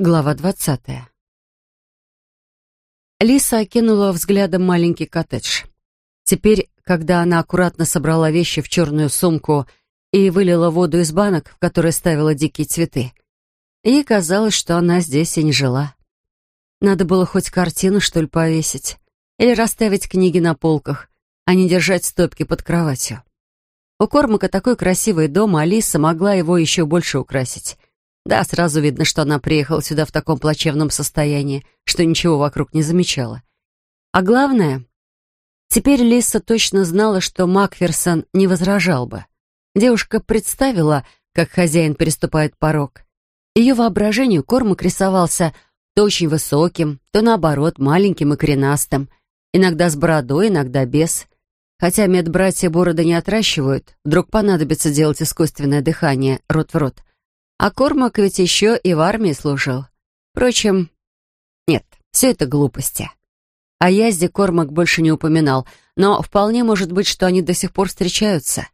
Глава двадцатая. Лиса окинула взглядом маленький коттедж. Теперь, когда она аккуратно собрала вещи в черную сумку и вылила воду из банок, в которые ставила дикие цветы, ей казалось, что она здесь и не жила. Надо было хоть картину, что ли, повесить, или расставить книги на полках, а не держать стопки под кроватью. У Кормака такой красивый дом, а Алиса могла его еще больше украсить. Да, сразу видно, что она приехала сюда в таком плачевном состоянии, что ничего вокруг не замечала. А главное, теперь Лиса точно знала, что Макферсон не возражал бы. Девушка представила, как хозяин переступает порог. Ее воображению Кормак рисовался то очень высоким, то, наоборот, маленьким и коренастым, иногда с бородой, иногда без. Хотя медбратья бороды не отращивают, вдруг понадобится делать искусственное дыхание рот в рот — а Кормак ведь еще и в армии служил. Впрочем, нет, все это глупости. О Язде Кормак больше не упоминал, но вполне может быть, что они до сих пор встречаются.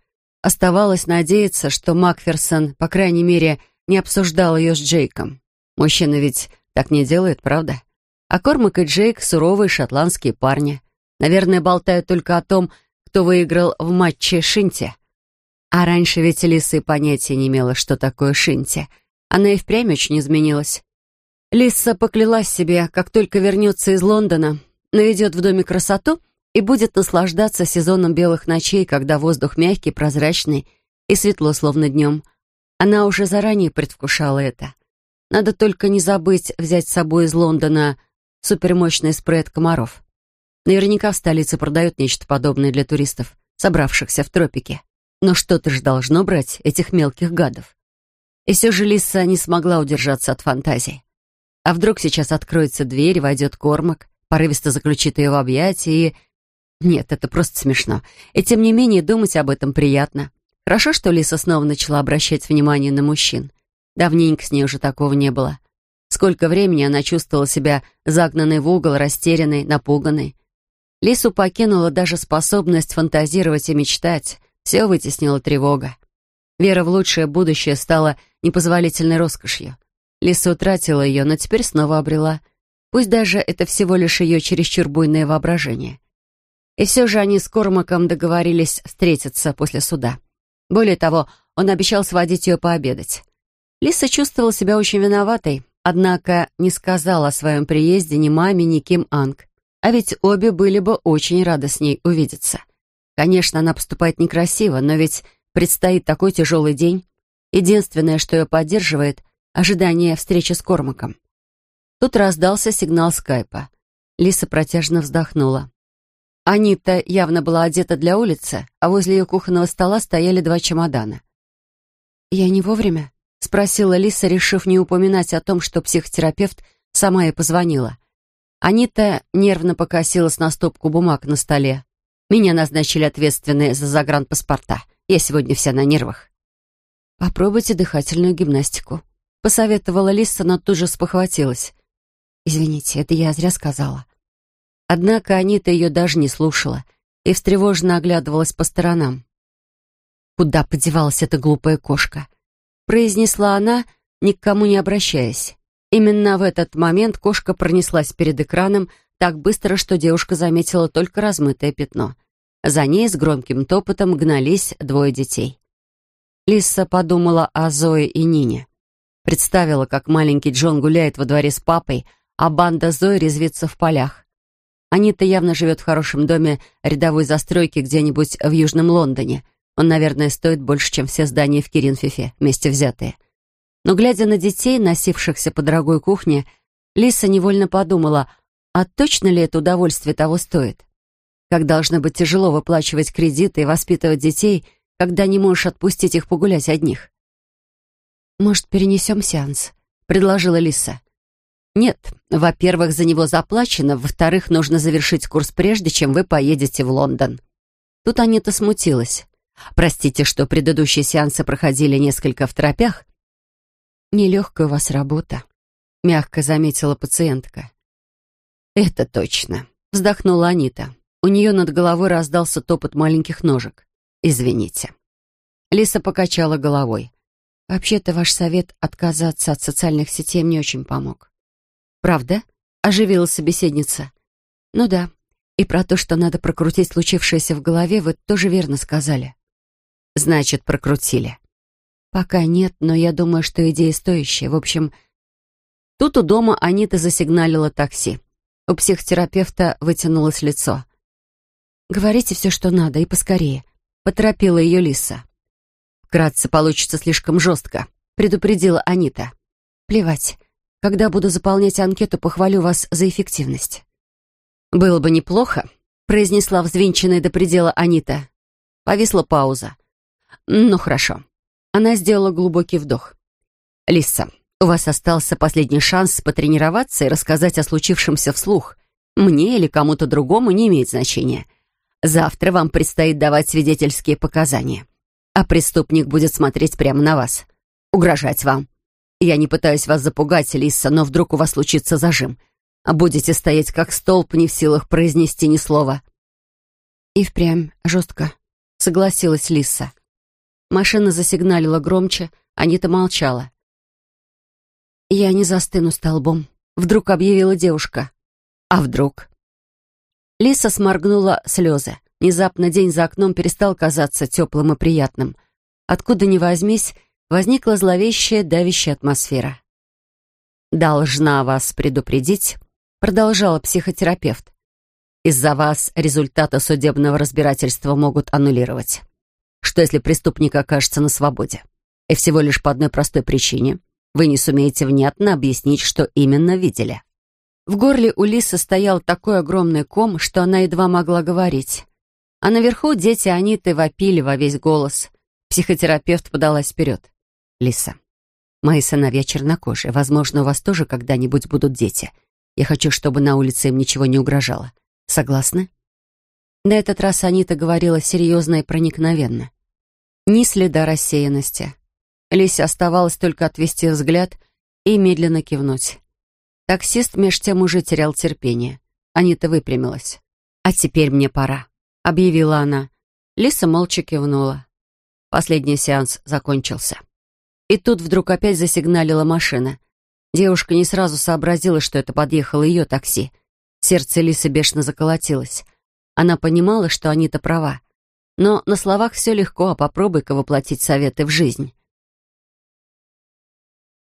Оставалось надеяться, что Макферсон, по крайней мере, не обсуждал ее с Джейком. Мужчина ведь так не делает, правда? А Кормак и Джейк — суровые шотландские парни. Наверное, болтают только о том, кто выиграл в матче Шинти. А раньше ведь Лиса и понятия не имела, что такое шинти. Она и впрямь очень изменилась. Лиса поклялась себе, как только вернется из Лондона, наведет в доме красоту и будет наслаждаться сезоном белых ночей, когда воздух мягкий, прозрачный и светло, словно днем. Она уже заранее предвкушала это. Надо только не забыть взять с собой из Лондона супермощный спрей от комаров. Наверняка в столице продают нечто подобное для туристов, собравшихся в тропике. Но что-то же должно брать этих мелких гадов. И все же Лиса не смогла удержаться от фантазии. А вдруг сейчас откроется дверь, войдет Кормак, порывисто заключит ее в объятия и... Нет, это просто смешно. И тем не менее думать об этом приятно. Хорошо, что Лиса снова начала обращать внимание на мужчин. Давненько с ней уже такого не было. Сколько времени она чувствовала себя загнанной в угол, растерянной, напуганной. Лису покинула даже способность фантазировать и мечтать. Все вытеснила тревога. Вера в лучшее будущее стала непозволительной роскошью. Лиса утратила ее, но теперь снова обрела. Пусть даже это всего лишь ее чересчур буйное воображение. И все же они с Кормаком договорились встретиться после суда. Более того, он обещал сводить ее пообедать. Лиса чувствовала себя очень виноватой, однако не сказала о своем приезде ни маме, ни Ким Анг. А ведь обе были бы очень рады с ней увидеться. Конечно, она поступает некрасиво, но ведь предстоит такой тяжелый день. Единственное, что ее поддерживает — ожидание встречи с Кормаком. Тут раздался сигнал скайпа. Лиса протяжно вздохнула. Анита явно была одета для улицы, а возле ее кухонного стола стояли два чемодана. «Я не вовремя?» — спросила Лиса, решив не упоминать о том, что психотерапевт сама ей позвонила. Анита нервно покосилась на стопку бумаг на столе. Меня назначили ответственной за загранпаспорта. Я сегодня вся на нервах. «Попробуйте дыхательную гимнастику», — посоветовала Лиса, но тут же спохватилась. «Извините, это я зря сказала». Однако Анита ее даже не слушала и встревоженно оглядывалась по сторонам. «Куда подевалась эта глупая кошка?» — произнесла она, ни к кому не обращаясь. Именно в этот момент кошка пронеслась перед экраном так быстро, что девушка заметила только размытое пятно. За ней с громким топотом гнались двое детей. Лиса подумала о Зое и Нине. Представила, как маленький Джон гуляет во дворе с папой, а банда Зои резвится в полях. Анита явно живет в хорошем доме рядовой застройки где-нибудь в Южном Лондоне. Он, наверное, стоит больше, чем все здания в Киринфифе, вместе взятые. Но, глядя на детей, носившихся по дорогой кухне, Лиса невольно подумала, а точно ли это удовольствие того стоит? Как должно быть тяжело выплачивать кредиты и воспитывать детей, когда не можешь отпустить их погулять одних. «Может, перенесем сеанс?» — предложила Лиса. «Нет. Во-первых, за него заплачено. Во-вторых, нужно завершить курс прежде, чем вы поедете в Лондон». Тут Анита смутилась. «Простите, что предыдущие сеансы проходили несколько в тропях?» «Нелегкая у вас работа», — мягко заметила пациентка. «Это точно», — вздохнула Анита. У нее над головой раздался топот маленьких ножек. «Извините». Лиса покачала головой. Вообще-то ваш совет отказаться от социальных сетей мне очень помог. Правда? Оживила собеседница. Ну да. И про то, что надо прокрутить случившееся в голове, вы тоже верно сказали. Значит, прокрутили. Пока нет, но я думаю, что идея стоящая. В общем, тут у дома Анита засигналила такси. У психотерапевта вытянулось лицо. «Говорите все, что надо, и поскорее», — поторопила ее Лиса. «Вкратце получится слишком жестко», — предупредила Анита. «Плевать. Когда буду заполнять анкету, похвалю вас за эффективность». «Было бы неплохо», — произнесла взвинченная до предела Анита. Повисла пауза. «Ну, хорошо». Она сделала глубокий вдох. «Лиса, у вас остался последний шанс потренироваться и рассказать о случившемся вслух. Мне или кому-то другому не имеет значения. Завтра вам предстоит давать свидетельские показания а преступник будет смотреть прямо на вас, угрожать вам. Я не пытаюсь вас запугать, Лиса, но вдруг у вас случится зажим. Будете стоять как столб, не в силах произнести ни слова». «И впрямь жестко», — согласилась Лиса. Машина засигналила громче, Анита молчала. «Я не застыну столбом», — вдруг объявила девушка. «А вдруг?» Лиса сморгнула слезы. Внезапно день за окном перестал казаться теплым и приятным. Откуда ни возьмись, возникла зловещая, давящая атмосфера. «Должна вас предупредить», — продолжала психотерапевт. «Из-за вас результаты судебного разбирательства могут аннулировать. Что если преступник окажется на свободе? И всего лишь по одной простой причине. Вы не сумеете внятно объяснить, что именно видели». В горле у Лисы стоял такой огромный ком, что она едва могла говорить. А наверху дети Аниты вопили во весь голос. Психотерапевт подалась вперед. «Лиса, мои сыновья чернокожие. Возможно, у вас тоже когда-нибудь будут дети. Я хочу, чтобы на улице им ничего не угрожало. Согласны?» На этот раз Анита говорила серьезно и проникновенно. Ни следа рассеянности. Лисе оставалось только отвести взгляд и медленно кивнуть. Таксист меж тем уже терял терпение. Анита выпрямилась. «А теперь мне пора». — объявила она. Лиса молча кивнула. Последний сеанс закончился. И тут вдруг опять засигналила машина. Девушка не сразу сообразила, что это подъехало ее такси. Сердце Лисы бешено заколотилось. Она понимала, что Анита права. Но на словах все легко, а попробуй-ка воплотить советы в жизнь.